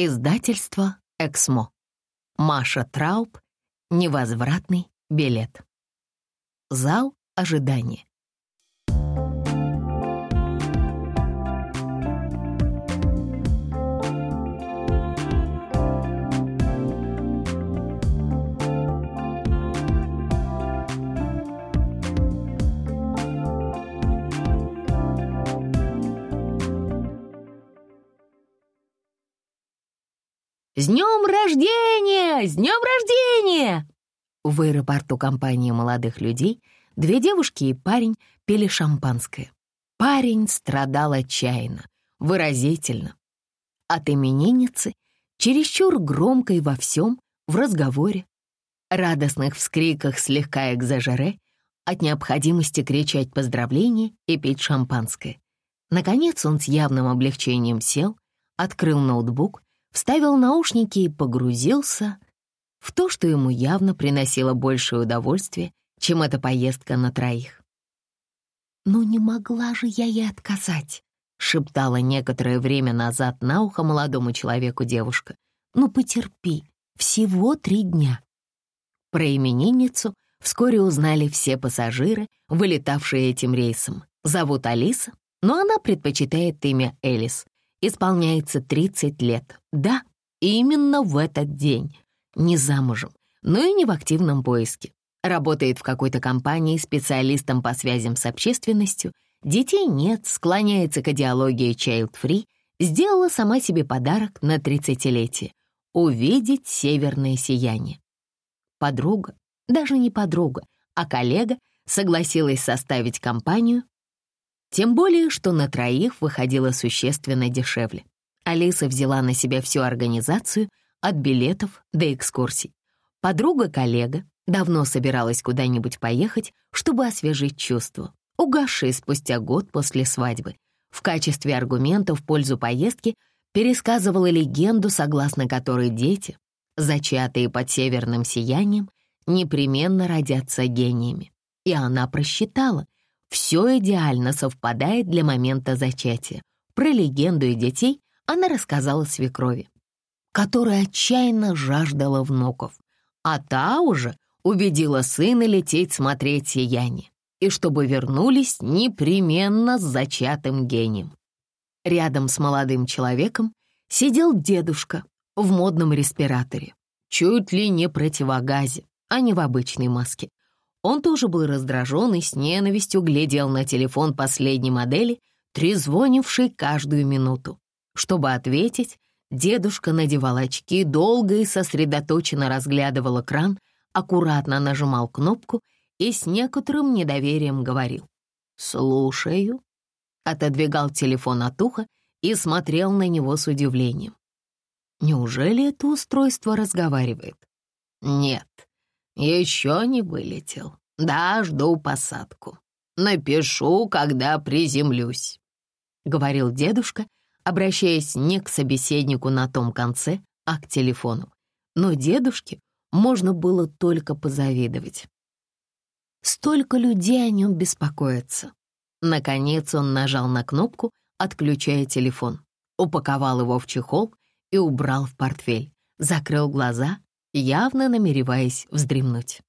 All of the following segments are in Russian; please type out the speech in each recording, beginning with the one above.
Издательство «Эксмо». Маша Трауб. Невозвратный билет. Зал ожидания. «С днем рождения! С днем рождения!» В аэропорту компании молодых людей две девушки и парень пили шампанское. Парень страдал отчаянно, выразительно. От именинницы, чересчур громко и во всем, в разговоре, радостных вскриках слегка экзажере, от необходимости кричать поздравления и пить шампанское. Наконец он с явным облегчением сел, открыл ноутбук вставил наушники и погрузился в то, что ему явно приносило большее удовольствие, чем эта поездка на троих. «Ну не могла же я ей отказать», — шептала некоторое время назад на ухо молодому человеку девушка. «Ну потерпи, всего три дня». Про именинницу вскоре узнали все пассажиры, вылетавшие этим рейсом. Зовут Алиса, но она предпочитает имя Элис — исполняется 30 лет. Да, именно в этот день. Не замужем, но и не в активном поиске. Работает в какой-то компании специалистом по связям с общественностью. Детей нет, склоняется к идеологии child-free. Сделала сама себе подарок на 30-летие — увидеть северное сияние. Подруга, даже не подруга, а коллега согласилась составить компанию тем более, что на троих выходило существенно дешевле. Алиса взяла на себя всю организацию, от билетов до экскурсий. Подруга-коллега давно собиралась куда-нибудь поехать, чтобы освежить чувства, угасшие спустя год после свадьбы. В качестве аргумента в пользу поездки пересказывала легенду, согласно которой дети, зачатые под северным сиянием, непременно родятся гениями. И она просчитала — все идеально совпадает для момента зачатия. Про легенду и детей она рассказала свекрови, которая отчаянно жаждала внуков, а та уже убедила сына лететь смотреть сияние, и чтобы вернулись непременно с зачатым гением. Рядом с молодым человеком сидел дедушка в модном респираторе, чуть ли не противогазе, а не в обычной маске. Он тоже был раздражен и с ненавистью глядел на телефон последней модели, трезвонивший каждую минуту. Чтобы ответить, дедушка надевал очки, долго и сосредоточенно разглядывал экран, аккуратно нажимал кнопку и с некоторым недоверием говорил «Слушаю», отодвигал телефон от уха и смотрел на него с удивлением. Неужели это устройство разговаривает? Нет, еще не вылетел. Да, жду посадку. Напишу, когда приземлюсь», — говорил дедушка, обращаясь не к собеседнику на том конце, а к телефону. Но дедушке можно было только позавидовать. Столько людей о нем беспокоятся. Наконец он нажал на кнопку, отключая телефон, упаковал его в чехол и убрал в портфель, закрыл глаза явно намереваясь вздремнуть.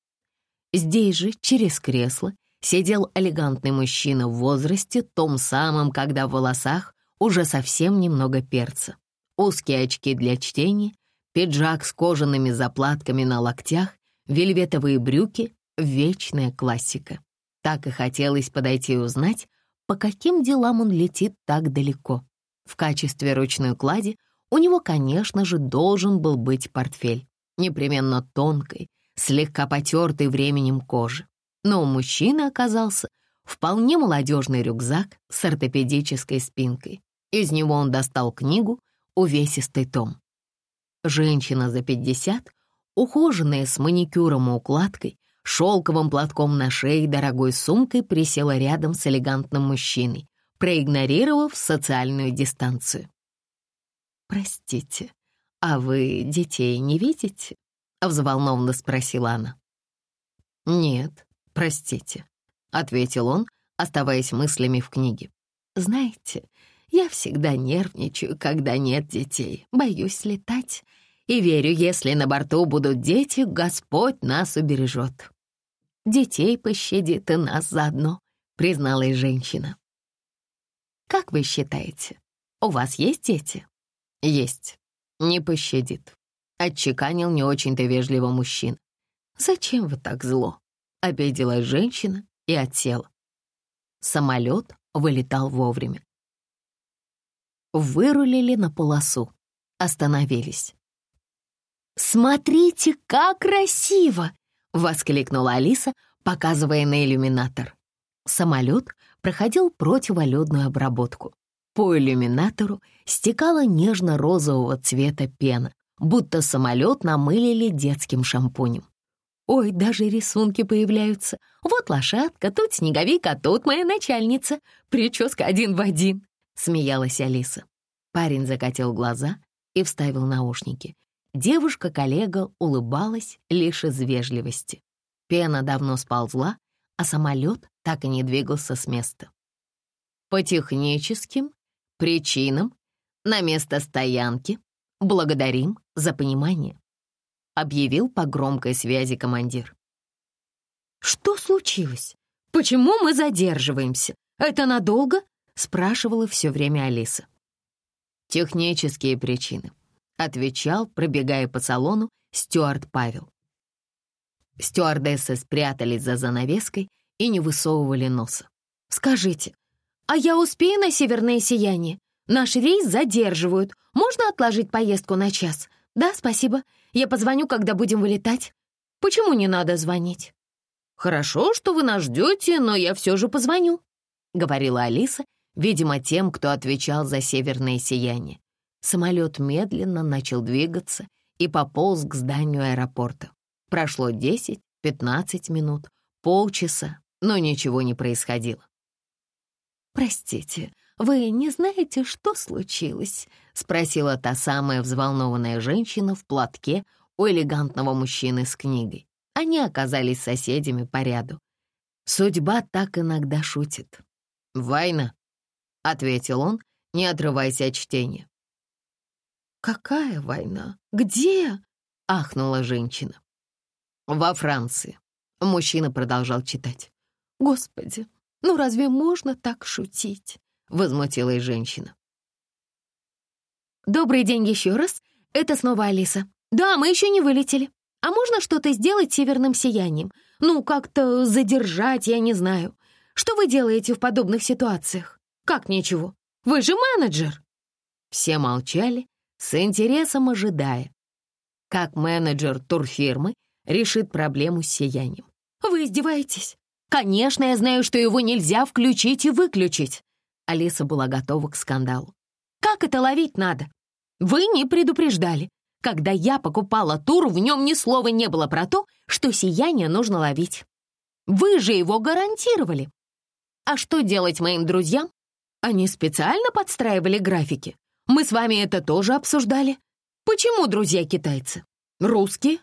Здесь же, через кресло, сидел элегантный мужчина в возрасте, том самом, когда в волосах уже совсем немного перца. Узкие очки для чтения, пиджак с кожаными заплатками на локтях, вельветовые брюки — вечная классика. Так и хотелось подойти и узнать, по каким делам он летит так далеко. В качестве ручной клади у него, конечно же, должен был быть портфель непременно тонкой, слегка потертой временем кожи. Но у мужчины оказался вполне молодежный рюкзак с ортопедической спинкой. Из него он достал книгу «Увесистый том». Женщина за пятьдесят, ухоженная с маникюром и укладкой, шелковым платком на шее и дорогой сумкой присела рядом с элегантным мужчиной, проигнорировав социальную дистанцию. «Простите, «А вы детей не видите?» — взволнованно спросила она. «Нет, простите», — ответил он, оставаясь мыслями в книге. «Знаете, Я всегда нервничаю, когда нет детей, боюсь летать. И верю, если на борту будут дети, Господь нас убережет. Детей пощадит и нас заодно, призналась женщина. Как вы считаете, у вас есть дети? Есть. Не пощадит. Отчеканил не очень-то вежливо мужчина. Зачем вы так зло? Обиделась женщина и отсела. Самолет вылетал вовремя. Вырулили на полосу, остановились. «Смотрите, как красиво!» — воскликнула Алиса, показывая на иллюминатор. Самолет проходил противоледную обработку. По иллюминатору стекала нежно-розового цвета пена, будто самолет намылили детским шампунем. Ой, даже рисунки появляются. Вот лошадка, тут снеговик, а тут моя начальница. Прическа один в один», — смеялась Алиса. Парень закатил глаза и вставил наушники. Девушка-коллега улыбалась лишь из вежливости. Пена давно сползла, а самолет так и не двигался с места. По техническим причинам на место стоянки благодарим за понимание, объявил по громкой связи командир. «Что случилось? Почему мы задерживаемся? Это надолго?» — спрашивала все время Алиса. «Технические причины отвечал, пробегая по салону, стюард Павел. Стюардессы спрятались за занавеской и не высовывали носа. «Скажите, а я успею на северное сияние? Наш рейс задерживают. Можно отложить поездку на час? Да, спасибо. Я позвоню, когда будем вылетать. Почему не надо звонить?» «Хорошо, что вы нас ждете, но я все же позвоню», — говорила Алиса, видимо, тем, кто отвечал за северное сияние. Самолет медленно начал двигаться и пополз к зданию аэропорта. Прошло 10-15 минут, полчаса, но ничего не происходило. «Простите, вы не знаете, что случилось?» — спросила та самая взволнованная женщина в платке у элегантного мужчины с книгой. Они оказались соседями по ряду. Судьба так иногда шутит. «Война», — ответил он, не отрываясь от чтения. «Какая война? Где?» — ахнула женщина. «Во Франции». Мужчина продолжал читать. «Господи, ну разве можно так шутить?» — возмутилась женщина. «Добрый день еще раз. Это снова Алиса. Да, мы еще не вылетели. А можно что-то сделать северным сиянием? Ну, как-то задержать, я не знаю. Что вы делаете в подобных ситуациях? Как ничего? Вы же менеджер!» Все молчали, с интересом ожидая, как менеджер турфирмы решит проблему с сиянием. «Вы издеваетесь? Конечно, я знаю, что его нельзя включить и выключить!» Алиса была готова к скандалу. «Как это ловить надо? Вы не предупреждали. Когда я покупала тур, в нем ни слова не было про то, что сияние нужно ловить. Вы же его гарантировали. А что делать моим друзьям? Они специально подстраивали графики, мы с вами это тоже обсуждали. Почему друзья китайцы? Русские?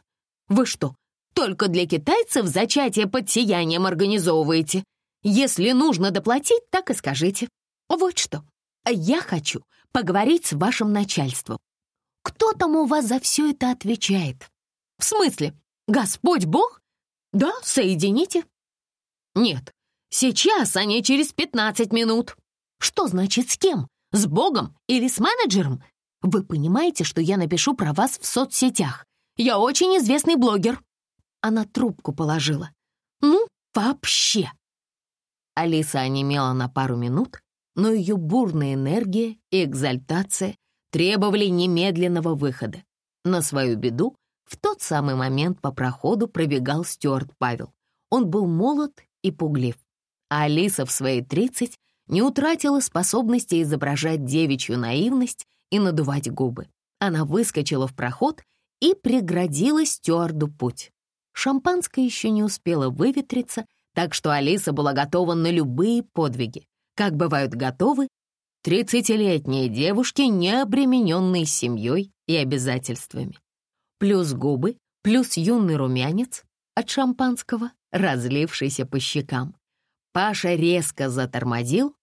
Вы что, только для китайцев зачатие под сиянием организовываете? Если нужно доплатить, так и скажите. Вот что, я хочу поговорить с вашим начальством. Кто там у вас за все это отвечает? В смысле, Господь Бог? Да, соедините. Нет, сейчас, а не через 15 минут. Что значит с кем? С Богом или с менеджером? Вы понимаете, что я напишу про вас в соцсетях? Я очень известный блогер». Она трубку положила. «Ну, вообще». Алиса онемела на пару минут, но ее бурная энергия и экзальтация требовали немедленного выхода. На свою беду в тот самый момент по проходу пробегал Стюарт Павел. Он был молод и пуглив, а Алиса в свои тридцать не утратила способности изображать девичью наивность и надувать губы. Она выскочила в проход и преградила стюарду путь. Шампанское еще не успело выветриться, так что Алиса была готова на любые подвиги, как бывают готовы тридцатилетние девушки, не обремененные семьей и обязательствами. Плюс губы, плюс юный румянец от шампанского, разлившийся по щекам. Паша резко затормозил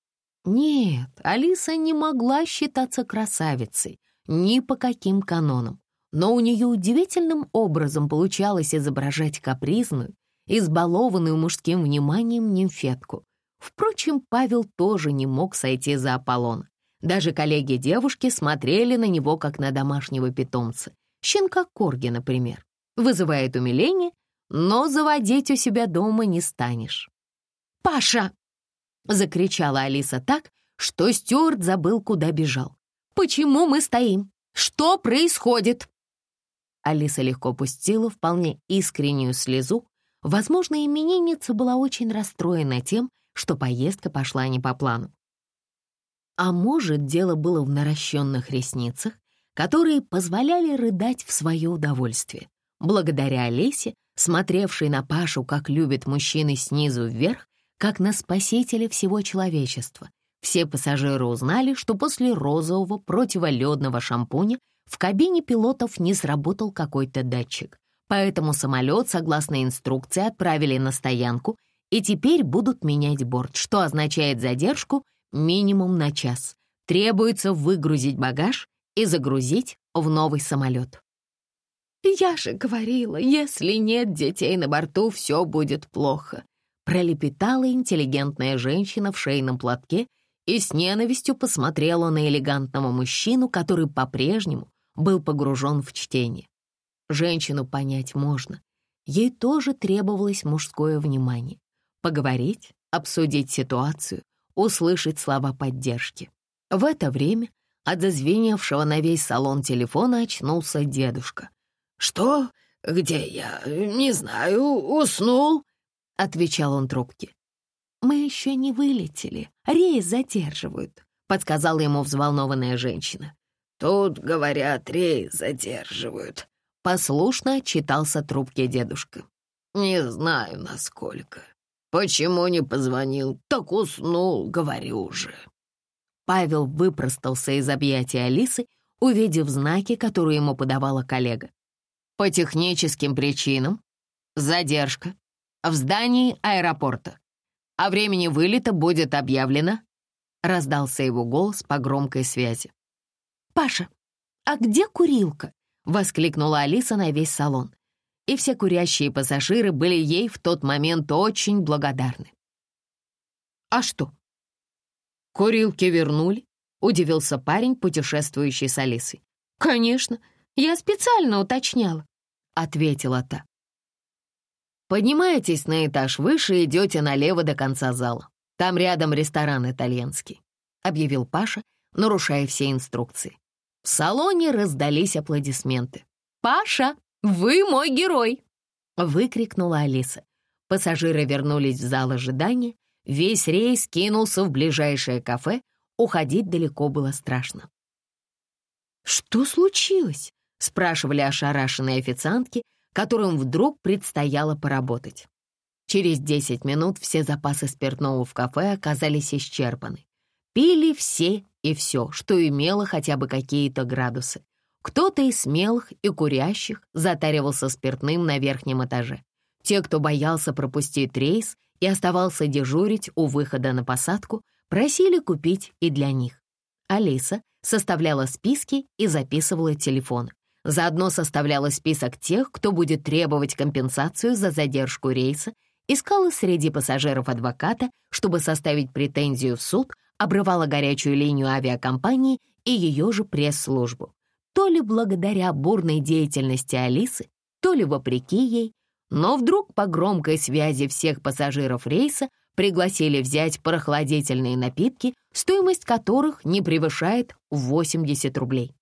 Нет, Алиса не могла считаться красавицей ни по каким канонам, но у нее удивительным образом получалось изображать капризную, избалованную мужским вниманием нимфетку. Впрочем, Павел тоже не мог сойти за Аполлона. Даже коллеги девушки смотрели на него, как на домашнего питомца. Щенка Корги, например. Вызывает умиление, но заводить у себя дома не станешь. «Паша!» — закричала Алиса так, что Стюарт забыл, куда бежал. «Почему мы стоим? Что происходит?» Алиса легко пустила вполне искреннюю слезу. Возможно, именинница была очень расстроена тем, что поездка пошла не по плану. А может, дело было в наращенных ресницах, которые позволяли рыдать в свое удовольствие. Благодаря Олесе, смотревшей на Пашу, как любят мужчины снизу вверх, как на спасителя всего человечества. Все пассажиры узнали, что после розового противоледного шампуня в кабине пилотов не сработал какой-то датчик. Поэтому самолет, согласно инструкции, отправили на стоянку и теперь будут менять борт, что означает задержку минимум на час. Требуется выгрузить багаж и загрузить в новый самолет. «Я же говорила, если нет детей на борту, все будет плохо», пролепетала интеллигентная женщина в шейном платке и с ненавистью посмотрела на элегантного мужчину, который по-прежнему был погружен в чтение. Женщину понять можно. Ей тоже требовалось мужское внимание. Поговорить, обсудить ситуацию, услышать слова поддержки. В это время от зазвеневшего на весь салон телефона очнулся дедушка. «Что? Где я? Не знаю. Уснул?» — отвечал он трубке. «Мы еще не вылетели. Рейс задерживают», — подсказала ему взволнованная женщина. «Тут, говорят, рейс задерживают», — послушно отчитался трубке дедушка. «Не знаю, насколько. Почему не позвонил? Так уснул, говорю же». Павел выпростался из объятий Алисы, увидев знаки, которые ему подавала коллега. «По техническим причинам. Задержка в здании аэропорта. О времени вылета будет объявлено», — раздался его голос по громкой связи. «Паша, а где курилка?» — воскликнула Алиса на весь салон. И все курящие пассажиры были ей в тот момент очень благодарны. «А что?» «Курилки вернули?» — удивился парень, путешествующий с Алисой. «Конечно, я специально уточняла», — ответила та. Поднимаетесь на этаж выше и идете налево до конца зала. Там рядом ресторан итальянский», — объявил Паша, нарушая все инструкции. В салоне раздались аплодисменты. «Паша, вы мой герой!» — выкрикнула Алиса. Пассажиры вернулись в зал ожидания. Весь рейс кинулся в ближайшее кафе. Уходить далеко было страшно. «Что случилось?» — спрашивали ошарашенные официантки, которым вдруг предстояло поработать. Через 10 минут все запасы спиртного в кафе оказались исчерпаны. Пили все и все, что имело хотя бы какие-то градусы. Кто-то из смелых и курящих затаривался спиртным на верхнем этаже. Те, кто боялся пропустить рейс и оставался дежурить у выхода на посадку, просили купить и для них. Алиса составляла списки и записывала телефоны. Заодно составляла список тех, кто будет требовать компенсацию за задержку рейса, искала среди пассажиров адвоката, чтобы составить претензию в суд, обрывала горячую линию авиакомпании и ее же пресс-службу. То ли благодаря бурной деятельности Алисы, то ли вопреки ей, но вдруг по громкой связи всех пассажиров рейса пригласили взять прохладительные напитки, стоимость которых не превышает 80 рублей.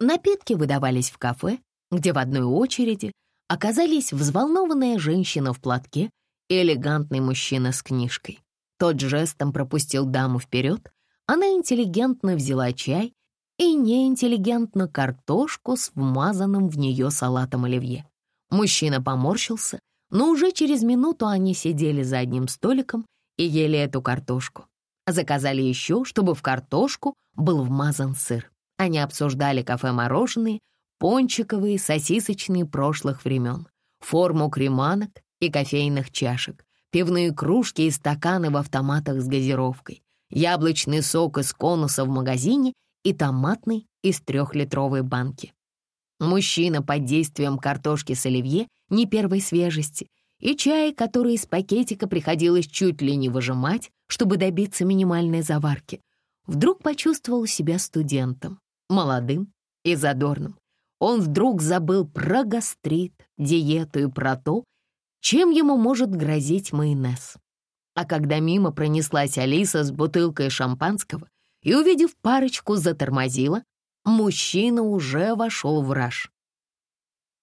Напитки выдавались в кафе, где в одной очереди оказались взволнованная женщина в платке и элегантный мужчина с книжкой. Тот жестом пропустил даму вперед, она интеллигентно взяла чай и неинтеллигентно картошку с вмазанным в нее салатом оливье. Мужчина поморщился, но уже через минуту они сидели за одним столиком и ели эту картошку. Заказали еще, чтобы в картошку был вмазан сыр. Они обсуждали кафе-мороженые, пончиковые, сосисочные прошлых времен, форму креманок и кофейных чашек, пивные кружки и стаканы в автоматах с газировкой, яблочный сок из конуса в магазине и томатный из трехлитровой банки. Мужчина под действием картошки с оливье не первой свежести и чай, который из пакетика приходилось чуть ли не выжимать, чтобы добиться минимальной заварки, вдруг почувствовал себя студентом, молодым и задорным. Он вдруг забыл про гастрит, диету и про то, чем ему может грозить майонез. А когда мимо пронеслась Алиса с бутылкой шампанского и, увидев парочку, затормозила, мужчина уже вошел в раж.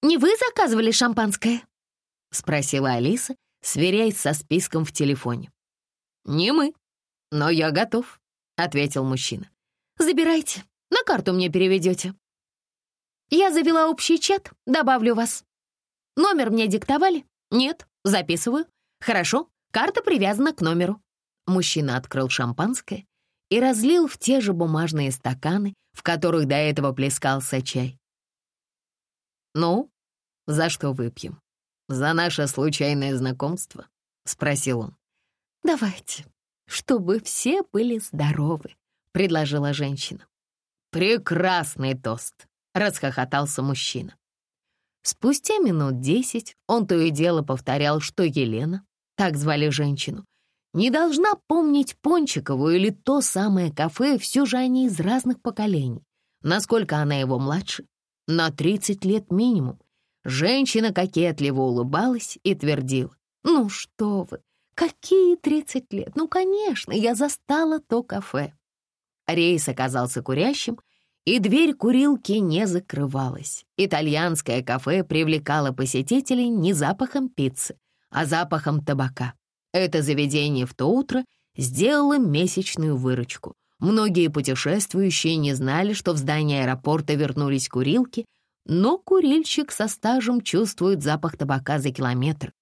«Не вы заказывали шампанское?» — спросила Алиса, сверяясь со списком в телефоне. «Не мы, но я готов», — ответил мужчина. «Забирайте, на карту мне переведете». «Я завела общий чат, добавлю вас. Номер мне диктовали? Нет, записываю. Хорошо, карта привязана к номеру». Мужчина открыл шампанское и разлил в те же бумажные стаканы, в которых до этого плескался чай. «Ну, за что выпьем? За наше случайное знакомство?» — спросил он. «Давайте, чтобы все были здоровы», — предложила женщина. «Прекрасный тост!» — расхохотался мужчина. Спустя минут десять он то и дело повторял, что Елена, так звали женщину, не должна помнить Пончикову или то самое кафе, все же они из разных поколений. Насколько она его младше? На 30 лет минимум. Женщина кокетливо улыбалась и твердила. «Ну что вы, какие 30 лет? Ну, конечно, я застала то кафе». Рейс оказался курящим, и дверь курилки не закрывалась. Итальянское кафе привлекало посетителей не запахом пиццы, а запахом табака. Это заведение в то утро сделало месячную выручку. Многие путешествующие не знали, что в здание аэропорта вернулись курилки, но курильщик со стажем чувствует запах табака за километр.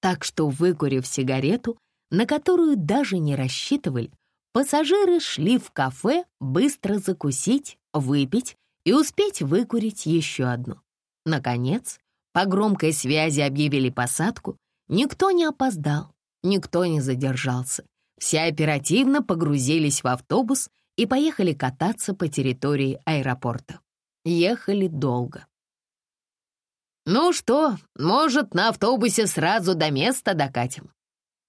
Так что, выкурив сигарету, на которую даже не рассчитывали, пассажиры шли в кафе быстро закусить, выпить и успеть выкурить еще одну. Наконец, по громкой связи объявили посадку, никто не опоздал, Никто не задержался. Все оперативно погрузились в автобус и поехали кататься по территории аэропорта. Ехали долго. «Ну что, может, на автобусе сразу до места докатим?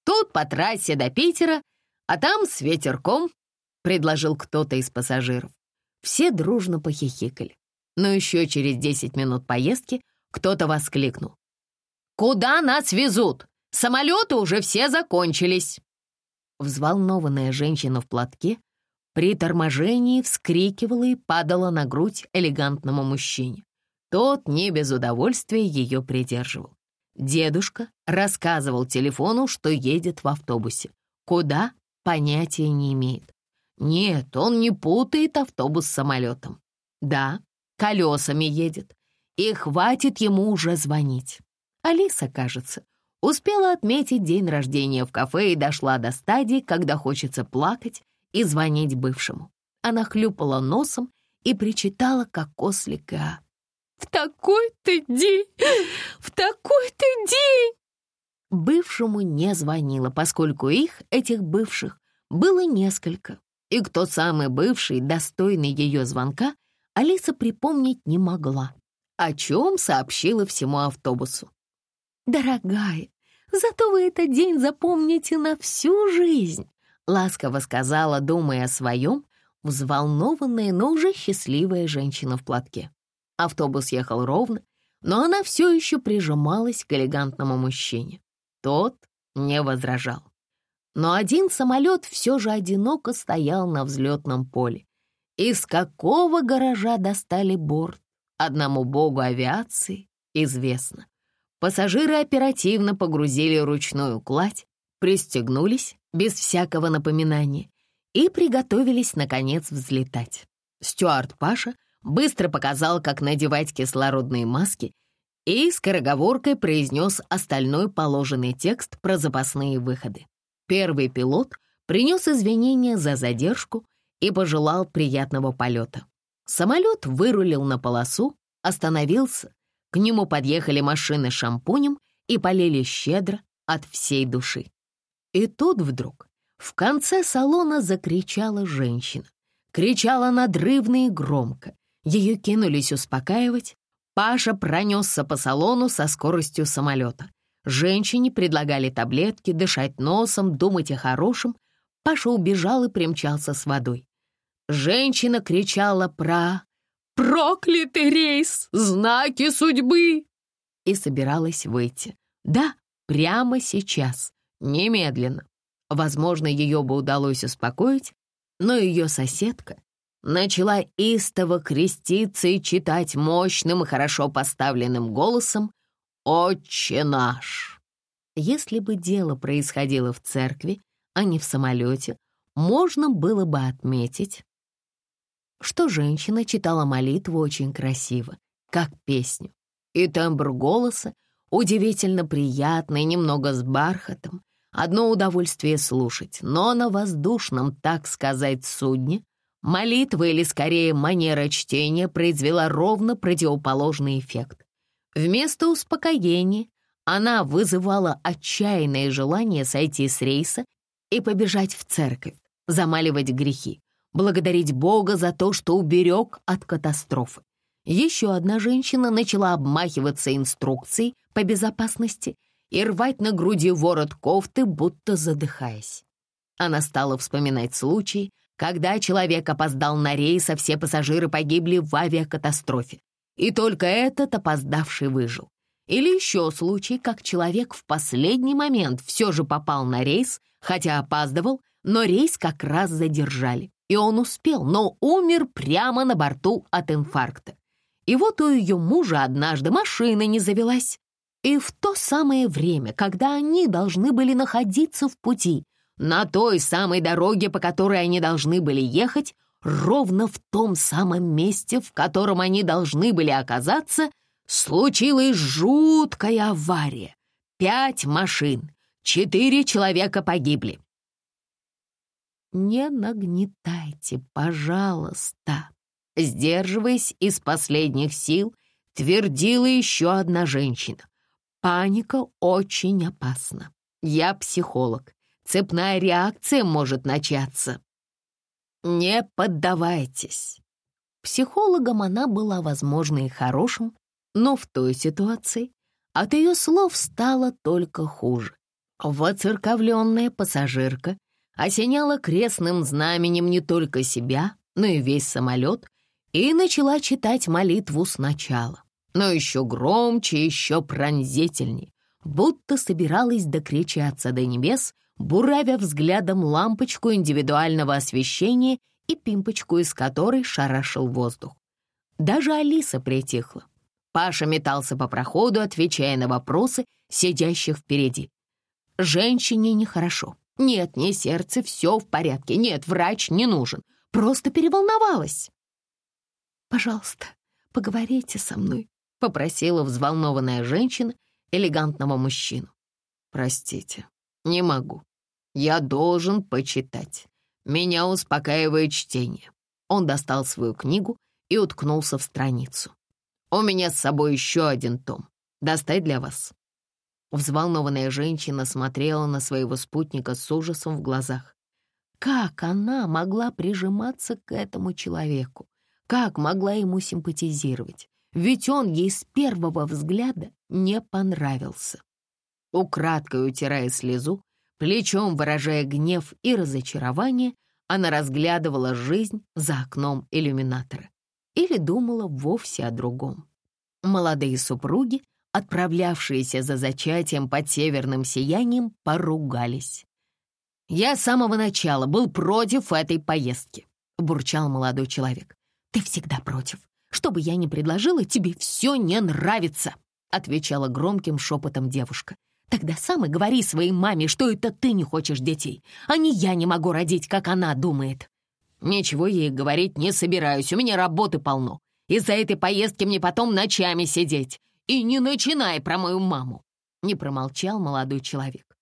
Тут по трассе до Питера, а там с ветерком», — предложил кто-то из пассажиров. Все дружно похихикали. Но еще через 10 минут поездки кто-то воскликнул. «Куда нас везут? Самолеты уже все закончились!» Взволнованная женщина в платке при торможении вскрикивала и падала на грудь элегантному мужчине. Тот не без удовольствия ее придерживал. Дедушка рассказывал телефону, что едет в автобусе. Куда — понятия не имеет. Нет, он не путает автобус с самолетом. Да, колесами едет, и хватит ему уже звонить. Алиса, кажется, Успела отметить день рождения в кафе и дошла до стадии, когда хочется плакать и звонить бывшему. Она хлюпала носом и причитала, как ослик А. «В такой-то день! В такой-то день!» Бывшему не звонила, поскольку их, этих бывших, было несколько. И кто самый бывший, достойный ее звонка, Алиса припомнить не могла, о чем сообщила всему автобусу. «Дорогая, зато вы этот день запомните на всю жизнь», ласково сказала, думая о своем, взволнованная, но уже счастливая женщина в платке. Автобус ехал ровно, но она все еще прижималась к элегантному мужчине. Тот не возражал. Но один самолет все же одиноко стоял на взлетном поле. Из какого гаража достали борт, одному богу авиации известно. Пассажиры оперативно погрузили ручную кладь, пристегнулись без всякого напоминания и приготовились, наконец, взлетать. Стюарт Паша быстро показал, как надевать кислородные маски и скороговоркой произнес остальной положенный текст про запасные выходы. Первый пилот принес извинения за задержку и пожелал приятного полета. Самолет вырулил на полосу, остановился к нему подъехали машины шампунем и полили щедро от всей души. И тут вдруг В конце салона закричала женщина. Кричала надрывно и громко. Ее кинулись успокаивать. Паша пронесся по салону со скоростью самолета. Женщине предлагали таблетки, дышать носом, думать о хорошем. Паша убежал и примчался с водой. Женщина кричала про «Проклятый рейс! Знаки судьбы!» и собиралась выйти. Да, прямо сейчас, немедленно. Возможно, ее бы удалось успокоить, но ее соседка начала истово креститься и читать мощным и хорошо поставленным голосом «Отче наш!». Если бы дело происходило в церкви, а не в самолете, можно было бы отметить, что женщина читала молитву очень красиво, как песню, и тембр голоса удивительно приятный, немного с бархатом. Одно удовольствие слушать, но на воздушном, так сказать, судне молитва или, скорее, манера чтения произвела ровно противоположный эффект. Вместо успокоения она вызывала отчаянное желание сойти с рейса и побежать в церковь, замаливать грехи, благодарить Бога за то, что уберег от катастрофы. Еще одна женщина начала обмахиваться инструкцией по безопасности и рвать на груди ворот кофты, будто задыхаясь. Она стала вспоминать случай, когда человек опоздал на рейс, а все пассажиры погибли в авиакатастрофе. И только этот опоздавший выжил. Или еще случай, как человек в последний момент все же попал на рейс, хотя опаздывал, но рейс как раз задержали. И он успел, но умер прямо на борту от инфаркта. И вот у ее мужа однажды машина не завелась. И в то самое время, когда они должны были находиться в пути, на той самой дороге, по которой они должны были ехать, ровно в том самом месте, в котором они должны были оказаться, случилась жуткая авария. Пять машин, четыре человека погибли. «Не нагнетайте, пожалуйста», сдерживаясь из последних сил, твердила еще одна женщина. Паника очень опасна. Я психолог. Цепная реакция может начаться. Не поддавайтесь. Психологом она была, возможно, и хорошим, но в той ситуации от ее слов стало только хуже. Воцерковленная пассажирка осеняла крестным знаменем не только себя, но и весь самолет и начала читать молитву сначала но еще громче, еще пронзительней, будто собиралась докричаться до небес, буравя взглядом лампочку индивидуального освещения и пимпочку, из которой шарашил воздух. Даже Алиса притихла. Паша метался по проходу, отвечая на вопросы сидящих впереди. Женщине нехорошо. Нет, не сердце, все в порядке. Нет, врач не нужен. Просто переволновалась. «Пожалуйста, поговорите со мной», — попросила взволнованная женщина элегантного мужчину. «Простите, не могу. Я должен почитать. Меня успокаивает чтение». Он достал свою книгу и уткнулся в страницу. «У меня с собой еще один том. Достать для вас». Взволнованная женщина смотрела на своего спутника с ужасом в глазах. Как она могла прижиматься к этому человеку? Как могла ему симпатизировать? ведь он ей с первого взгляда не понравился. Украдкой утирая слезу, плечом выражая гнев и разочарование, она разглядывала жизнь за окном иллюминатора или думала вовсе о другом. Молодые супруги, отправлявшиеся за зачатием под северным сиянием, поругались. «Я с самого начала был против этой поездки», — бурчал молодой человек. «Ты всегда против. Что бы я ни предложила, тебе все не нравится», — отвечала громким шепотом девушка. «Тогда сам и говори своей маме, что это ты не хочешь детей, а не я не могу родить, как она думает». «Ничего ей говорить не собираюсь, у меня работы полно. Из-за этой поездки мне потом ночами сидеть. И не начинай про мою маму!» Не промолчал молодой человек.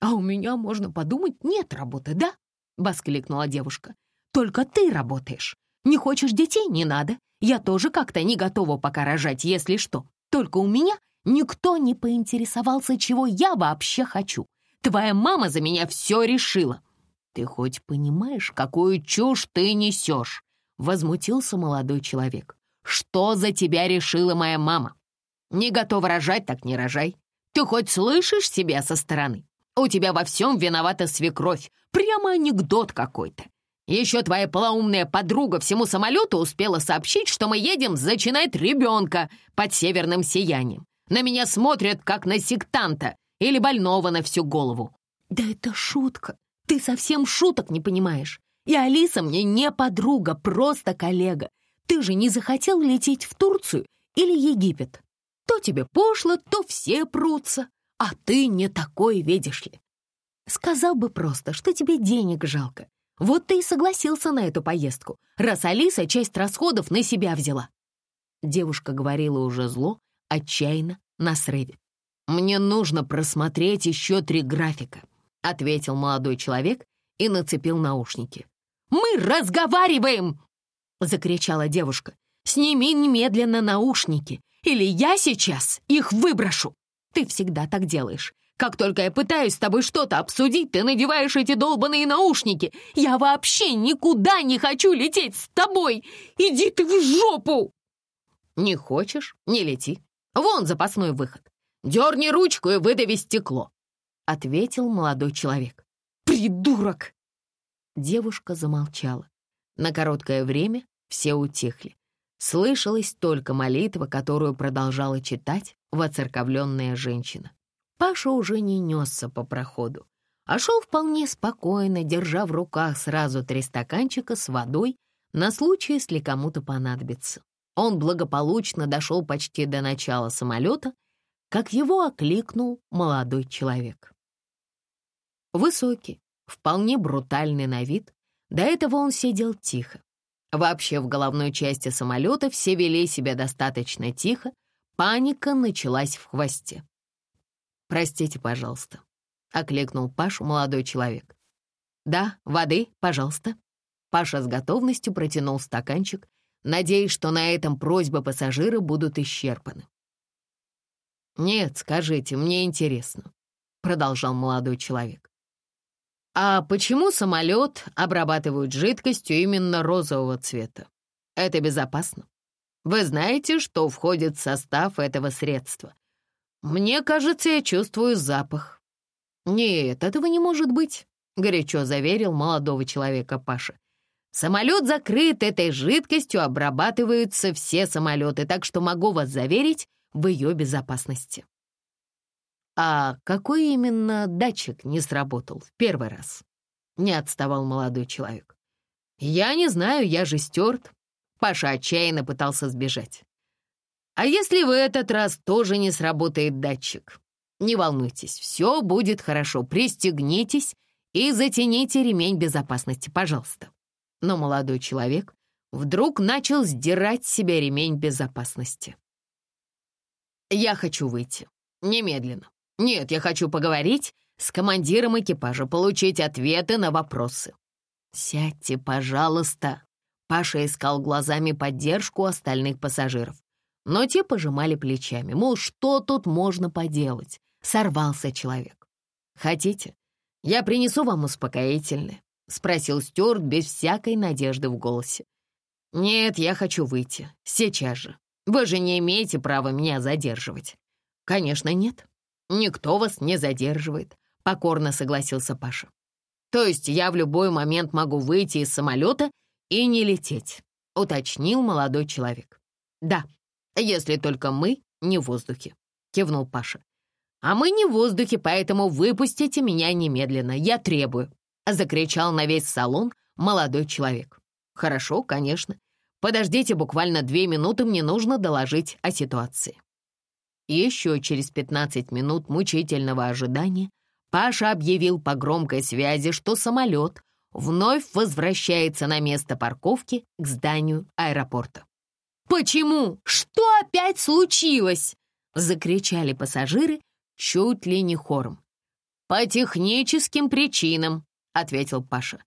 «А у меня, можно подумать, нет работы, да?» — воскликнула девушка. «Только ты работаешь. Не хочешь детей — не надо. Я тоже как-то не готова пока рожать, если что. Только у меня никто не поинтересовался, чего я вообще хочу. Твоя мама за меня все решила. «Ты хоть понимаешь, какую чушь ты несешь?» — возмутился молодой человек. «Что за тебя решила моя мама? Не готова рожать, так не рожай. Ты хоть слышишь себя со стороны? У тебя во всем виновата свекровь. Прямо анекдот какой-то. Еще твоя полоумная подруга всему самолету успела сообщить, что мы едем зачинать ребенка под северным сиянием. На меня смотрят, как на сектанта или больного на всю голову. Да это шутка. Ты совсем шуток не понимаешь. И Алиса мне не подруга, просто коллега. Ты же не захотел лететь в Турцию или Египет. То тебе пошло, то все прутся. А ты не такой, видишь ли. Сказал бы просто, что тебе денег жалко. Вот ты и согласился на эту поездку, раз Алиса часть расходов на себя взяла. Девушка говорила уже зло, отчаянно, на срыве. «Мне нужно просмотреть еще три графика», — ответил молодой человек и нацепил наушники. «Мы разговариваем!» — закричала девушка. «Сними немедленно наушники, или я сейчас их выброшу!» «Ты всегда так делаешь. Как только я пытаюсь с тобой что-то обсудить, ты надеваешь эти долбаные наушники. Я вообще никуда не хочу лететь с тобой. Иди ты в жопу!» «Не хочешь? Не лети. Вон запасной выход. Дерни ручку и выдави стекло», — ответил молодой человек. «Придурок!» Девушка замолчала. На короткое время все утихли. Слышалась только молитва, которую продолжала читать воцерковленная женщина. Паша уже не несся по проходу, а шел вполне спокойно, держа в руках сразу три стаканчика с водой на случай, если кому-то понадобится. Он благополучно дошел почти до начала самолета, как его окликнул молодой человек. Высокий, вполне брутальный на вид, до этого он сидел тихо. Вообще в головной части самолета все вели себя достаточно тихо, паника началась в хвосте. «Простите, пожалуйста», — окликнул Пашу молодой человек. «Да, воды, пожалуйста». Паша с готовностью протянул стаканчик, надеясь, что на этом просьбы пассажира будут исчерпаны. «Нет, скажите, мне интересно», — продолжал молодой человек. «А почему самолет обрабатывают жидкостью именно розового цвета? Это безопасно? Вы знаете, что входит в состав этого средства? Мне кажется, я чувствую запах». «Нет, этого не может быть», — горячо заверил молодого человека Паша. Самолет закрыт этой жидкостью, обрабатываются все самолеты, так что могу вас заверить в ее безопасности. А какой именно датчик не сработал в первый раз? Не отставал молодой человек. Я не знаю, я же стерт. Паша отчаянно пытался сбежать. А если в этот раз тоже не сработает датчик? Не волнуйтесь, все будет хорошо. Пристегнитесь и затяните ремень безопасности, пожалуйста но молодой человек вдруг начал сдирать с себя ремень безопасности. «Я хочу выйти. Немедленно. Нет, я хочу поговорить с командиром экипажа, получить ответы на вопросы. Сядьте, пожалуйста». Паша искал глазами поддержку остальных пассажиров. Но те пожимали плечами, мол, что тут можно поделать? Сорвался человек. «Хотите? Я принесу вам успокоительное. — спросил Стюарт без всякой надежды в голосе. «Нет, я хочу выйти. Сейчас же. Вы же не имеете права меня задерживать». «Конечно, нет. Никто вас не задерживает», — покорно согласился Паша. «То есть я в любой момент могу выйти из самолета и не лететь», — уточнил молодой человек. «Да, если только мы не в воздухе», — кивнул Паша. «А мы не в воздухе, поэтому выпустите меня немедленно. Я требую». — закричал на весь салон молодой человек. «Хорошо, конечно. Подождите буквально две минуты, мне нужно доложить о ситуации». Еще через 15 минут мучительного ожидания Паша объявил по громкой связи, что самолет вновь возвращается на место парковки к зданию аэропорта. «Почему? Что опять случилось?» — закричали пассажиры чуть ли не хором. «По техническим причинам», — ответил Паша.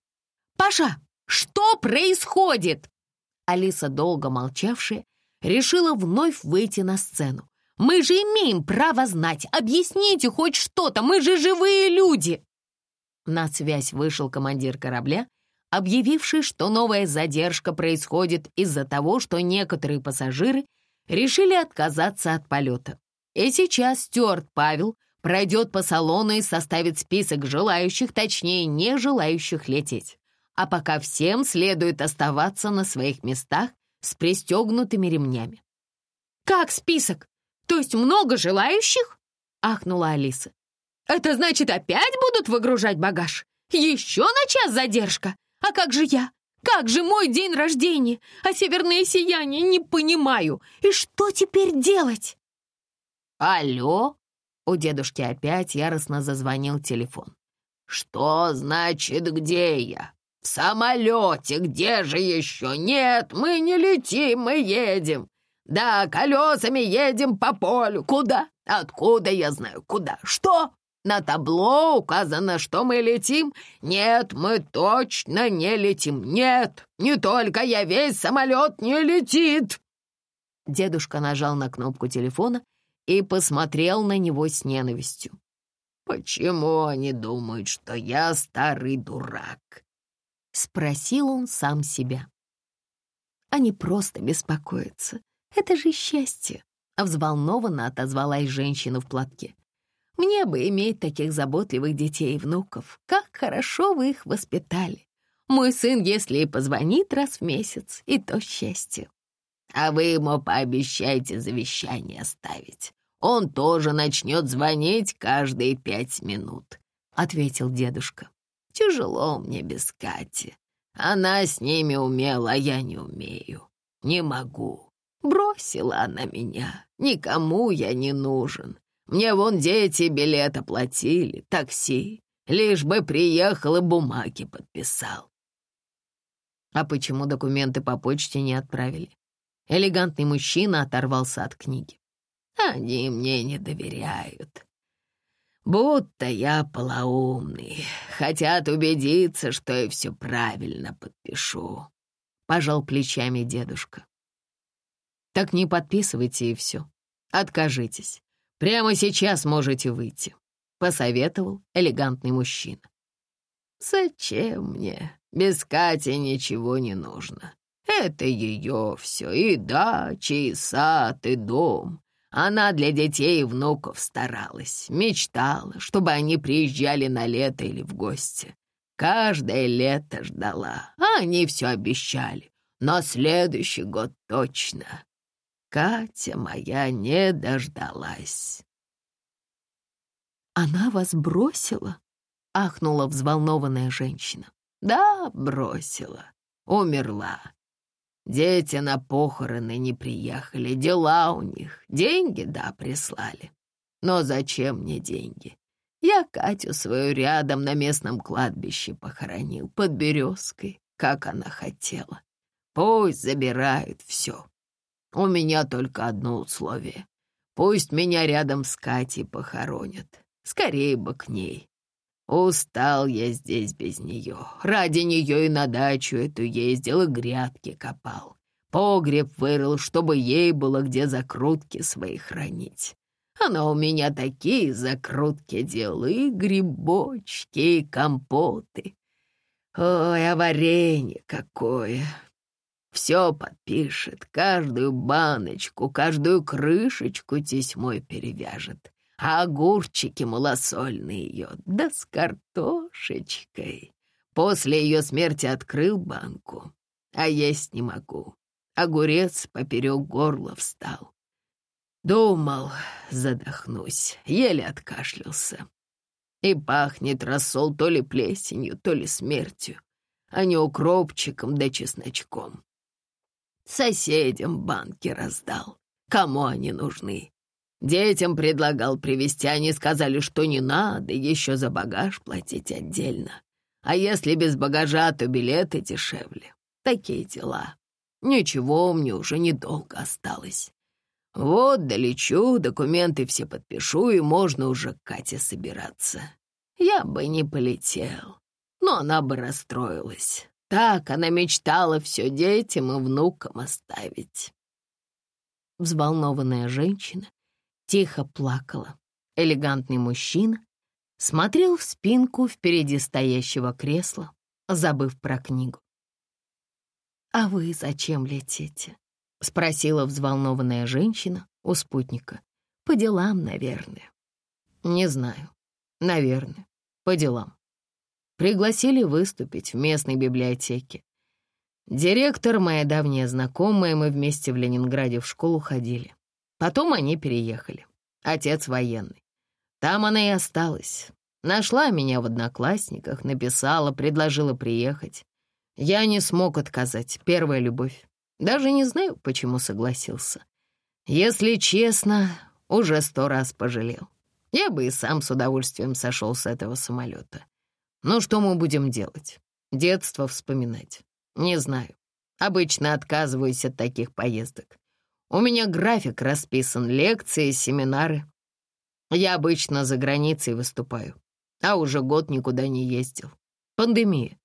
«Паша, что происходит?» Алиса, долго молчавшая, решила вновь выйти на сцену. «Мы же имеем право знать! Объясните хоть что-то! Мы же живые люди!» На связь вышел командир корабля, объявивший, что новая задержка происходит из-за того, что некоторые пассажиры решили отказаться от полета. И сейчас Стюарт Павел пройдет по салону и составит список желающих, точнее, не желающих лететь. А пока всем следует оставаться на своих местах с пристегнутыми ремнями. «Как список? То есть много желающих?» — ахнула Алиса. «Это значит, опять будут выгружать багаж? Еще на час задержка? А как же я? Как же мой день рождения? А северное сияние не понимаю. И что теперь делать?» «Алло?» У дедушки опять яростно зазвонил телефон. «Что значит, где я? В самолете, где же еще? Нет, мы не летим, мы едем. Да, колесами едем по полю. Куда? Откуда я знаю? Куда? Что? На табло указано, что мы летим? Нет, мы точно не летим. Нет, не только я, весь самолет не летит. Дедушка нажал на кнопку телефона и посмотрел на него с ненавистью. «Почему они думают, что я старый дурак?» Спросил он сам себя. Они просто беспокоятся. Это же счастье. Взволнованно отозвалась женщина в платке. Мне бы иметь таких заботливых детей и внуков. Как хорошо вы их воспитали. Мой сын, если и позвонит раз в месяц, и то счастье. А вы ему пообещайте завещание оставить. Он тоже начнет звонить каждые пять минут», — ответил дедушка. Тяжело мне без Кати. Она с ними умела, а я не умею. Не могу. Бросила она меня. Никому я не нужен. Мне вон дети билет оплатили, такси. Лишь бы приехал и бумаги подписал. А почему документы по почте не отправили? Элегантный мужчина оторвался от книги. Они мне не доверяют. Будто я полоумный. Хотят убедиться, что я все правильно подпишу. Пожал плечами дедушка. Так не подписывайте и все. Откажитесь. Прямо сейчас можете выйти, посоветовал элегантный мужчина. Зачем мне? Без Кати ничего не нужно. Это ее все, и дача, и сад, и дом. Она для детей и внуков старалась, мечтала, чтобы они приезжали на лето или в гости. Каждое лето ждала, а они все обещали. Но следующий год точно. Катя моя не дождалась. «Она вас бросила?» — ахнула взволнованная женщина. «Да, бросила. Умерла. Дети на похороны не приехали, дела у них. Деньги, да, прислали. Но зачем мне деньги? Я Катю свою рядом на местном кладбище похоронил, под березкой, как она хотела. Пусть забирают все. У меня только одно условие. Пусть меня рядом с Катей похоронят. Скорее бы к ней. Устал я здесь без нее. Ради нее и на дачу эту ездил, и грядки копал. Погреб вырыл, чтобы ей было где закрутки свои хранить. Она у меня такие закрутки делала, и грибочки, и компоты. Ой, а варенье какое! Все подпишет, каждую баночку, каждую крышечку тесьмой перевяжет а огурчики малосольные ее, да с картошечкой. После ее смерти открыл банку, а есть не могу. Огурец поперек горла встал. Думал, задохнусь, еле откашлялся. И пахнет рассол то ли плесенью, то ли смертью, а не укропчиком да чесночком. Соседям банки раздал. Кому они нужны? Детям предлагал привезти, они сказали, что не надо, еще за багаж платить отдельно. А если без багажа, то билеты дешевле. Такие дела. Ничего, мне уже недолго осталось. Вот долечу, документы все подпишу, и можно уже к Кате собираться. Я бы не полетел, но она бы расстроилась. Так она мечтала все детям и внукам оставить. Взволнованная женщина тихо плакала. Элегантный мужчина смотрел в спинку впереди стоящего кресла, забыв про книгу. «А вы зачем летите?» — спросила взволнованная женщина у спутника. «По делам, наверное». «Не знаю. Наверное. По делам. Пригласили выступить в местной библиотеке. Директор — моя давняя знакомая, мы вместе в Ленинграде в школу ходили. Потом они переехали. Отец военный. Там она и осталась. Нашла меня в одноклассниках, написала, предложила приехать. Я не смог отказать, первая любовь. Даже не знаю, почему согласился. Если честно, уже сто раз пожалел. Я бы и сам с удовольствием сошел с этого самолета. Ну что мы будем делать? Детство вспоминать? Не знаю. Обычно отказываюсь от таких поездок. У меня график расписан, лекции, семинары. Я обычно за границей выступаю, а уже год никуда не ездил. Пандемия.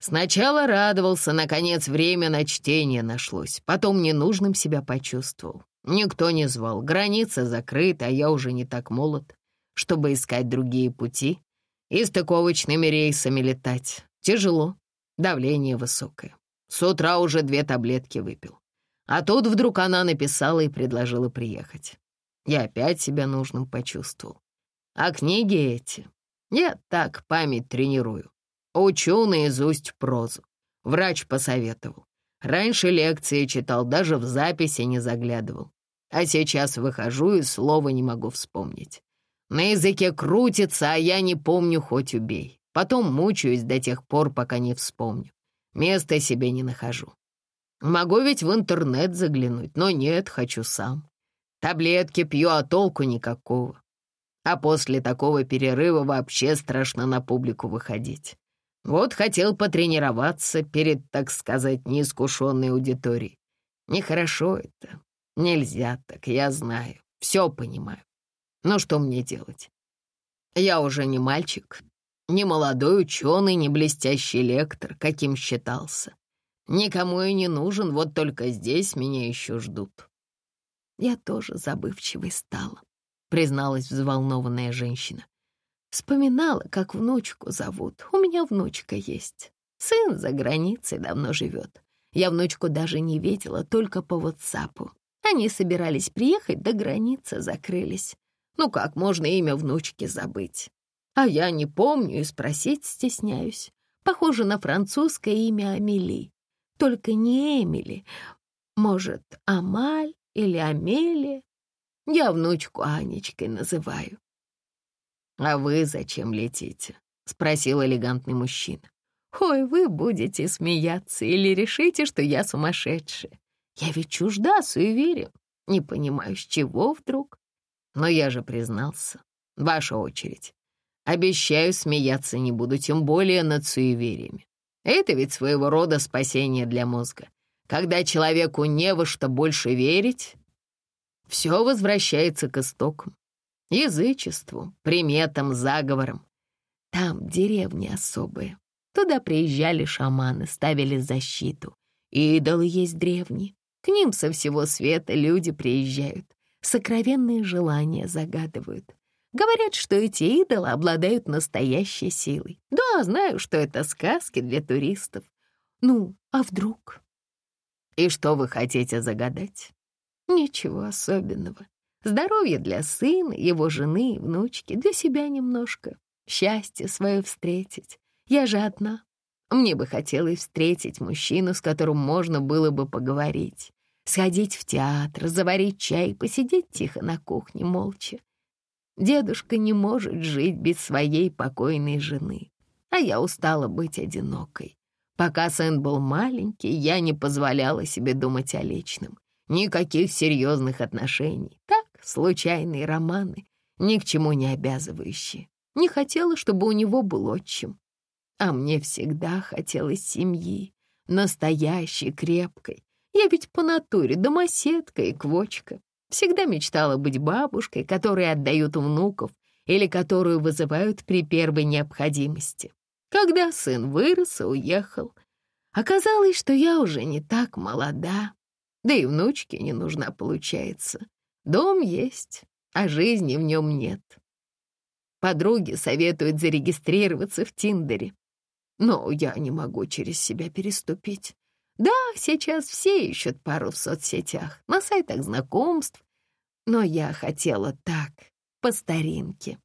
Сначала радовался, наконец время на чтение нашлось, потом ненужным себя почувствовал. Никто не звал, граница закрыта, а я уже не так молод, чтобы искать другие пути и стыковочными рейсами летать. Тяжело, давление высокое. С утра уже две таблетки выпил. А тут вдруг она написала и предложила приехать. Я опять себя нужным почувствовал. А книги эти... Я так память тренирую. Учу наизусть прозу. Врач посоветовал. Раньше лекции читал, даже в записи не заглядывал. А сейчас выхожу и слова не могу вспомнить. На языке крутится, а я не помню, хоть убей. Потом мучаюсь до тех пор, пока не вспомню. Места себе не нахожу. Могу ведь в интернет заглянуть, но нет, хочу сам. Таблетки пью, а толку никакого. А после такого перерыва вообще страшно на публику выходить. Вот хотел потренироваться перед, так сказать, неискушенной аудиторией. Нехорошо это. Нельзя так, я знаю. Все понимаю. Но что мне делать? Я уже не мальчик, не молодой ученый, не блестящий лектор, каким считался. Никому и не нужен, вот только здесь меня еще ждут. Я тоже забывчивой стала, призналась взволнованная женщина. Вспоминала, как внучку зовут. У меня внучка есть. Сын за границей давно живет. Я внучку даже не видела, только по ватсапу. Они собирались приехать, до границы закрылись. Ну как можно имя внучки забыть? А я не помню и спросить стесняюсь. Похоже на французское имя Амели. Только не Эмили. Может, Амаль или Амелия? Я внучку Анечкой называю. «А вы зачем летите?» — спросил элегантный мужчина. «Ой, вы будете смеяться или решите, что я сумасшедшая. Я ведь чужда суеверием. Не понимаю, с чего вдруг. Но я же признался. Ваша очередь. Обещаю, смеяться не буду, тем более над суевериями. Это ведь своего рода спасение для мозга. Когда человеку не во что больше верить, все возвращается к истокам, язычеству, приметам, заговорам. Там деревни особые. Туда приезжали шаманы, ставили защиту. Идолы есть древние. К ним со всего света люди приезжают. Сокровенные желания загадывают. Говорят, что эти идолы обладают настоящей силой. Да, знаю, что это сказки для туристов. Ну, а вдруг? И что вы хотите загадать? Ничего особенного. Здоровье для сына, его жены и внучки, для себя немножко. Счастье свое встретить. Я же одна. Мне бы хотелось встретить мужчину, с которым можно было бы поговорить. Сходить в театр, заварить чай, посидеть тихо на кухне молча. Дедушка не может жить без своей покойной жены, а я устала быть одинокой. Пока сын был маленький, я не позволяла себе думать о личном. Никаких серьезных отношений. Так, случайные романы, ни к чему не обязывающие. Не хотела, чтобы у него был отчим. А мне всегда хотелось семьи, настоящей, крепкой. Я ведь по натуре домоседка и квочка. Всегда мечтала быть бабушкой, которой отдают внуков или которую вызывают при первой необходимости. Когда сын вырос и уехал, оказалось, что я уже не так молода, да и внучке не нужна получается. Дом есть, а жизни в нем нет. Подруги советуют зарегистрироваться в Тиндере. Но я не могу через себя переступить. Да, сейчас все ищут пару в соцсетях, на сайтах знакомств. Но я хотела так, по старинке.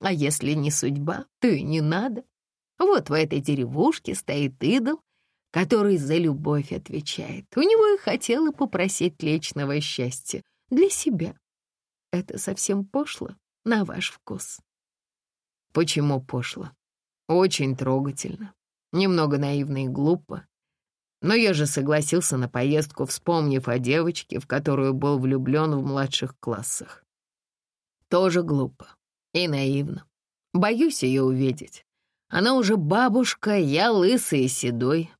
А если не судьба, то и не надо. Вот в этой деревушке стоит идол, который за любовь отвечает. У него и хотела попросить личного счастья для себя. Это совсем пошло на ваш вкус. Почему пошло? Очень трогательно. Немного наивно и глупо. Но я же согласился на поездку, вспомнив о девочке, в которую был влюблен в младших классах. Тоже глупо и наивно. Боюсь ее увидеть. Она уже бабушка, я лысый и седой.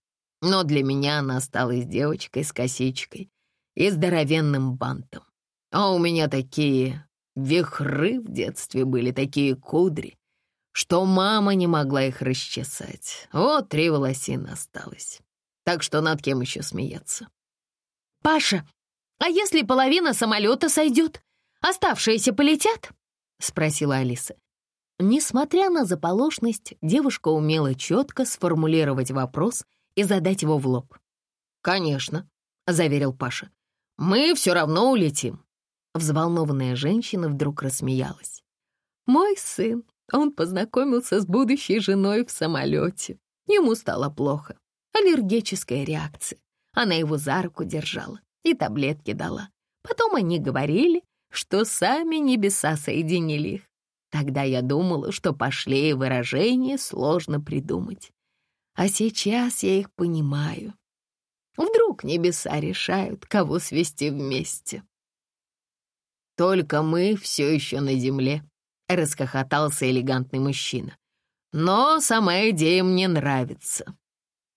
Но для меня она осталась девочкой с косичкой и здоровенным бантом. А у меня такие вихры в детстве были, такие кудри, что мама не могла их расчесать. Вот три волосины осталось. Так что над кем еще смеяться? «Паша, а если половина самолета сойдет, оставшиеся полетят?» — спросила Алиса. Несмотря на заполошность, девушка умела четко сформулировать вопрос и задать его в лоб. «Конечно», — заверил Паша. «Мы все равно улетим». Взволнованная женщина вдруг рассмеялась. «Мой сын, он познакомился с будущей женой в самолете. Ему стало плохо. Аллергическая реакция. Она его за руку держала и таблетки дала. Потом они говорили, что сами небеса соединили их. Тогда я думала, что пошлее выражение сложно придумать. А сейчас я их понимаю. Вдруг небеса решают, кого свести вместе. «Только мы все еще на земле», — расхохотался элегантный мужчина. «Но сама идея мне нравится».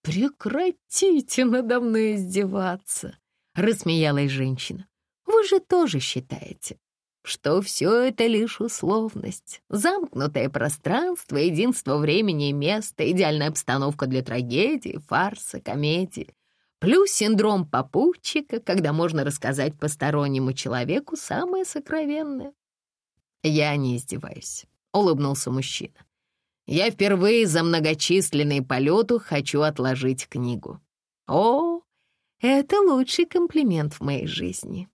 «Прекратите надо мной издеваться», — рассмеялась женщина. «Вы же тоже считаете, что все это лишь условность, замкнутое пространство, единство времени и места, идеальная обстановка для трагедии, фарса, комедии, плюс синдром попутчика, когда можно рассказать постороннему человеку самое сокровенное. «Я не издеваюсь», — улыбнулся мужчина. «Я впервые за многочисленные полеты хочу отложить книгу». «О, это лучший комплимент в моей жизни»,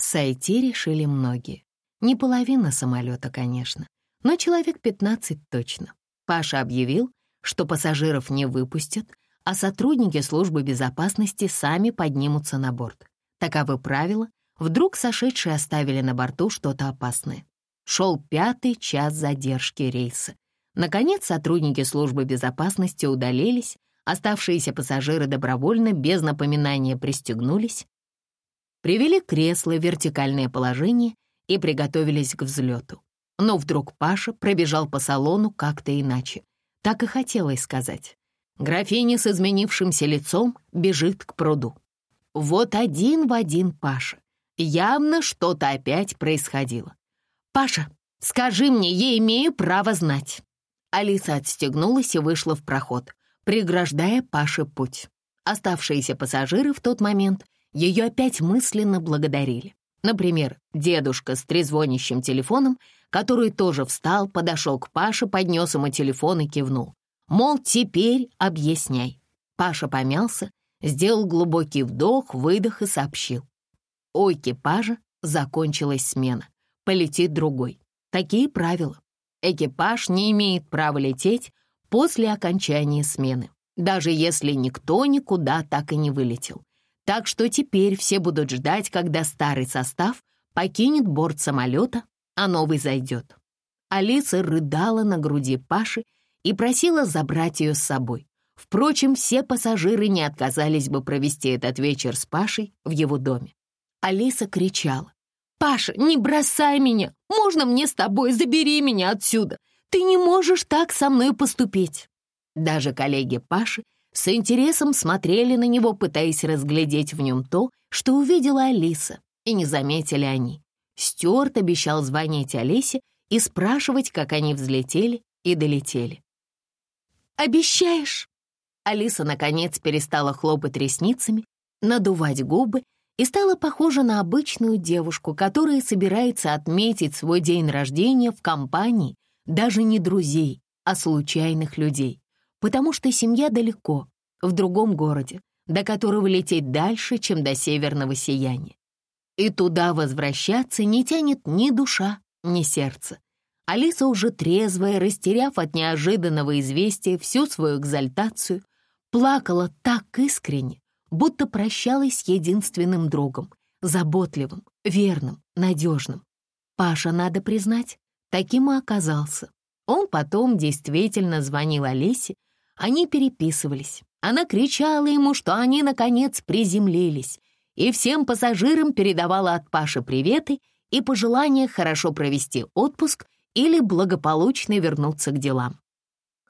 Сойти решили многие. Не половина самолета, конечно, но человек 15 точно. Паша объявил, что пассажиров не выпустят, а сотрудники службы безопасности сами поднимутся на борт. Таковы правила. Вдруг сошедшие оставили на борту что-то опасное. Шел пятый час задержки рейса. Наконец, сотрудники службы безопасности удалились, оставшиеся пассажиры добровольно, без напоминания, пристегнулись, привели кресло в вертикальное положение и приготовились к взлету. Но вдруг Паша пробежал по салону как-то иначе. Так и хотелось сказать. Графиня с изменившимся лицом бежит к пруду. Вот один в один Паша. Явно что-то опять происходило. «Паша, скажи мне, я имею право знать». Алиса отстегнулась и вышла в проход, преграждая Паше путь. Оставшиеся пассажиры в тот момент ее опять мысленно благодарили. Например, дедушка с трезвонящим телефоном, который тоже встал, подошел к Паше, поднес ему телефон и кивнул. Мол, теперь объясняй. Паша помялся, сделал глубокий вдох, выдох и сообщил. У экипажа закончилась смена. Полетит другой. Такие правила. Экипаж не имеет права лететь после окончания смены, даже если никто никуда так и не вылетел. Так что теперь все будут ждать, когда старый состав покинет борт самолета, а новый зайдет. Алиса рыдала на груди Паши и просила забрать ее с собой. Впрочем, все пассажиры не отказались бы провести этот вечер с Пашей в его доме. Алиса кричала. «Паша, не бросай меня! Можно мне с тобой? Забери меня отсюда! Ты не можешь так со мной поступить!» Даже коллеги Паши с интересом смотрели на него, пытаясь разглядеть в нем то, что увидела Алиса, и не заметили они. Стюарт обещал звонить Алисе и спрашивать, как они взлетели и долетели. «Обещаешь?» Алиса, наконец, перестала хлопать ресницами, надувать губы и стала похожа на обычную девушку, которая собирается отметить свой день рождения в компании даже не друзей, а случайных людей, потому что семья далеко, в другом городе, до которого лететь дальше, чем до северного сияния. И туда возвращаться не тянет ни душа, ни сердце. Алиса уже трезвая, растеряв от неожиданного известия всю свою экзальтацию, плакала так искренне, будто прощалась с единственным другом, заботливым, верным, надежным. Паша, надо признать, таким и оказался. Он потом действительно звонил Олесе, они переписывались. Она кричала ему, что они, наконец, приземлились, и всем пассажирам передавала от Паши приветы и пожелания хорошо провести отпуск или благополучно вернуться к делам.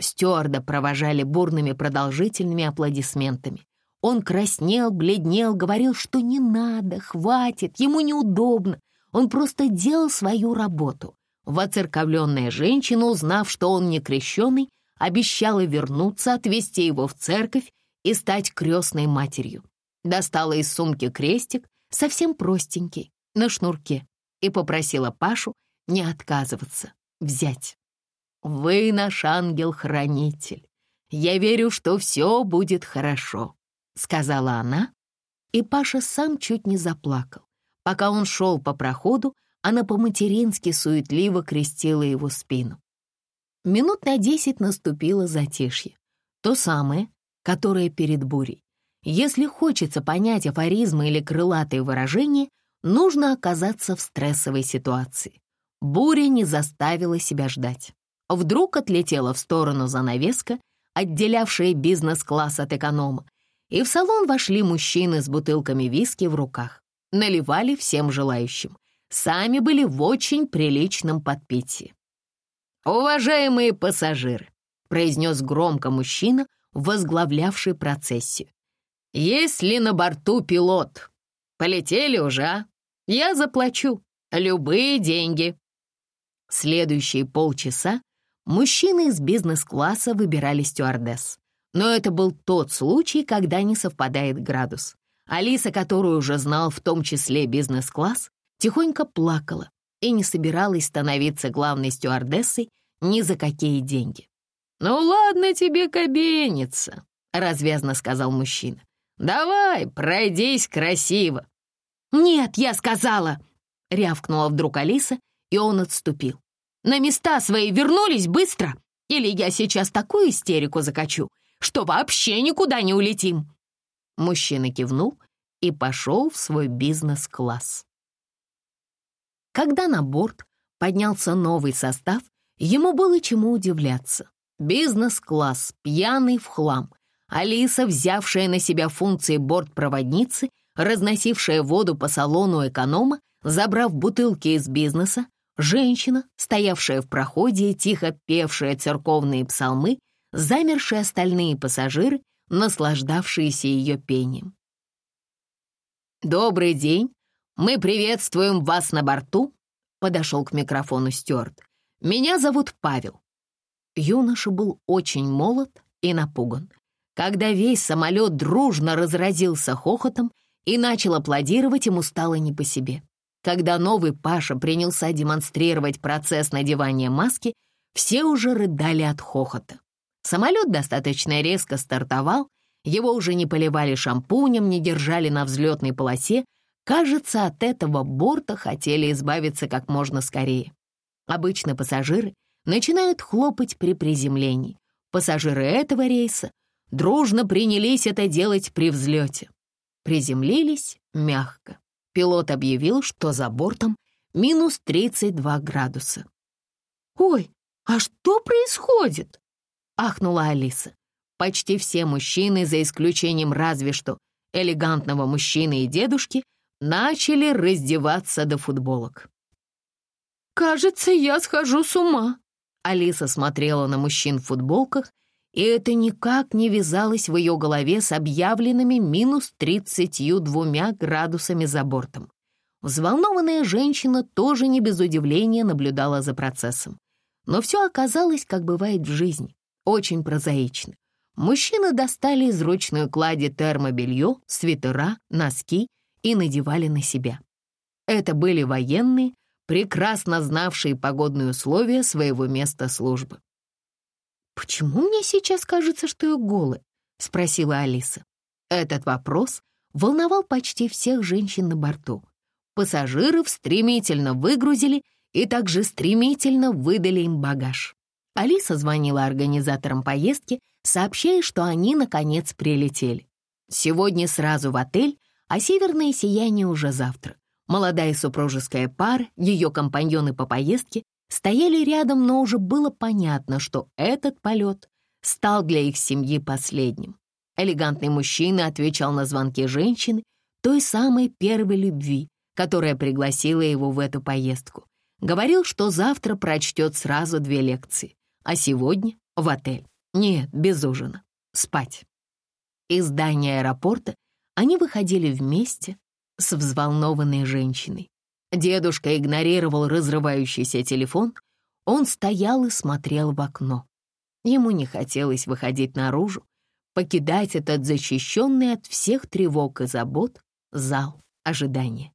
Стюарда провожали бурными продолжительными аплодисментами. Он краснел, бледнел, говорил, что не надо, хватит, ему неудобно. Он просто делал свою работу. Воцерковленная женщина, узнав, что он не крещеный, обещала вернуться, отвезти его в церковь и стать крестной матерью. Достала из сумки крестик, совсем простенький, на шнурке, и попросила Пашу не отказываться, взять. «Вы наш ангел-хранитель. Я верю, что все будет хорошо», — сказала она, и Паша сам чуть не заплакал. Пока он шел по проходу, она по-матерински суетливо крестила его спину. Минут на десять наступило затишье. То самое, которое перед бурей. Если хочется понять афоризмы или крылатые выражения, нужно оказаться в стрессовой ситуации. Буря не заставила себя ждать. Вдруг отлетела в сторону занавеска, отделявшая бизнес-класс от эконома, и в салон вошли мужчины с бутылками виски в руках. Наливали всем желающим. Сами были в очень приличном подпитии. «Уважаемые пассажиры», — произнес громко мужчина, возглавлявший процессию. «Есть ли на борту пилот? Полетели уже, а? Я заплачу. Любые деньги». Следующие полчаса мужчины из бизнес-класса выбирали стюардесс. Но это был тот случай, когда не совпадает градус. Алиса, которую уже знал в том числе бизнес-класс, тихонько плакала и не собиралась становиться главной стюардессой ни за какие деньги. «Ну ладно тебе кабениться», — развязно сказал мужчина. «Давай, пройдись красиво». «Нет, я сказала!» — рявкнула вдруг Алиса, и он отступил. «На места свои вернулись быстро, или я сейчас такую истерику закачу, что вообще никуда не улетим!» Мужчина кивнул и пошел в свой бизнес-класс. Когда на борт поднялся новый состав, ему было чему удивляться. Бизнес-класс, пьяный в хлам. Алиса, взявшая на себя функции бортпроводницы, разносившая воду по салону эконома, забрав бутылки из бизнеса, женщина, стоявшая в проходе и тихо певшая церковные псалмы, замершие остальные пассажиры, наслаждавшиеся ее пением. «Добрый день! Мы приветствуем вас на борту!» подошел к микрофону Стюарт. «Меня зовут Павел». Юноша был очень молод и напуган. Когда весь самолет дружно разразился хохотом и начал аплодировать, ему стало не по себе. Когда новый Паша принялся демонстрировать процесс надевания маски, все уже рыдали от хохота. Самолет достаточно резко стартовал, его уже не поливали шампунем, не держали на взлетной полосе. Кажется, от этого борта хотели избавиться как можно скорее. Обычно пассажиры начинают хлопать при приземлении. Пассажиры этого рейса дружно принялись это делать при взлете. Приземлились мягко. Пилот объявил, что за бортом минус 32 градуса. «Ой, а что происходит?» — ахнула Алиса. Почти все мужчины, за исключением разве что элегантного мужчины и дедушки, начали раздеваться до футболок. «Кажется, я схожу с ума», — Алиса смотрела на мужчин в футболках, и это никак не вязалось в ее голове с объявленными минус тридцатью двумя градусами за бортом. Взволнованная женщина тоже не без удивления наблюдала за процессом. Но все оказалось, как бывает в жизни, очень прозаично. Мужчины достали из ручной клади термобелье, свитера, носки и надевали на себя. Это были военные, прекрасно знавшие погодные условия своего места службы. «Почему мне сейчас кажется, что я голая?» — спросила Алиса. Этот вопрос волновал почти всех женщин на борту. Пассажиров стремительно выгрузили и также стремительно выдали им багаж. Алиса звонила организаторам поездки, сообщая, что они, наконец, прилетели. Сегодня сразу в отель, а северное сияние уже завтра. Молодая супружеская пара, ее компаньоны по поездке, стояли рядом, но уже было понятно, что этот полет стал для их семьи последним. Элегантный мужчина отвечал на звонки женщины, той самой первой любви, которая пригласила его в эту поездку. Говорил, что завтра прочтет сразу две лекции, а сегодня в отель. Нет, без ужина. Спать. Из здания аэропорта они выходили вместе с взволнованной женщиной. Дедушка игнорировал разрывающийся телефон. Он стоял и смотрел в окно. Ему не хотелось выходить наружу, покидать этот защищенный от всех тревог и забот зал ожидания.